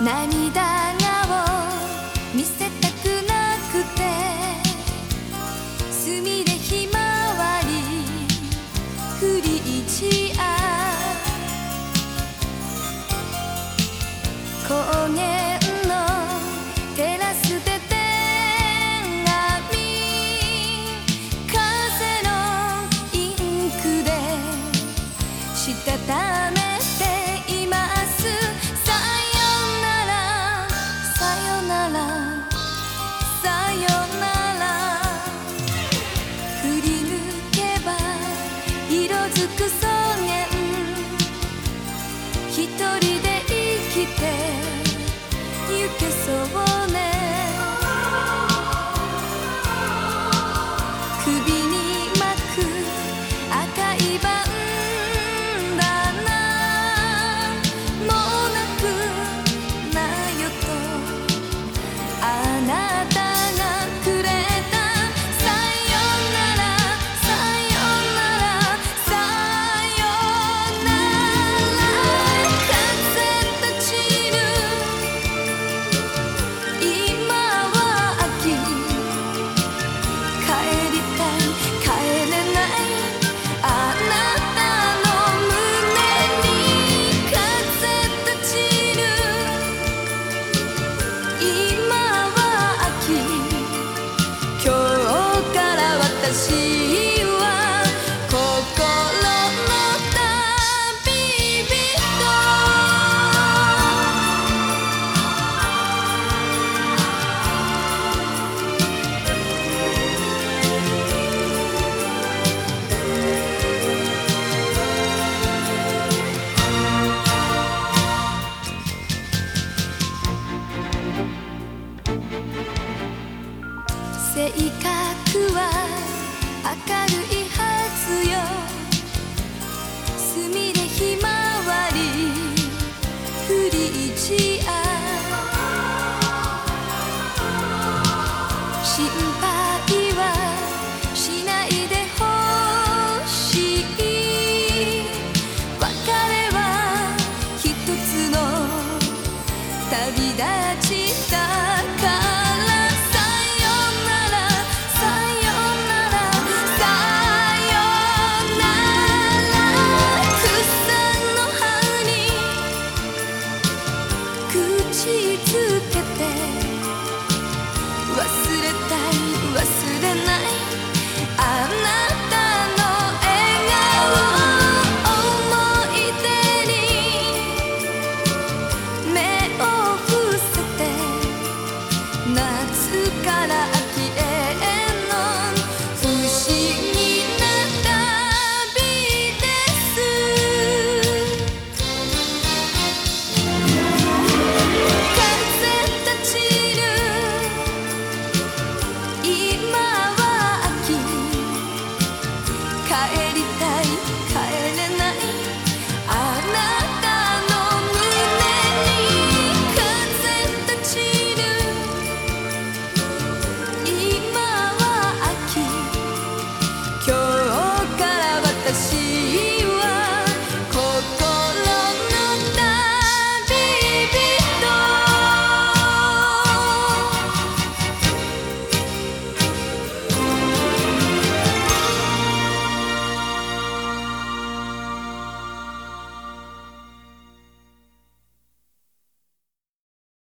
涙ひとり一人で生きてゆけそうね。味明るいはずよ。墨でひまわりフリージア Chỉ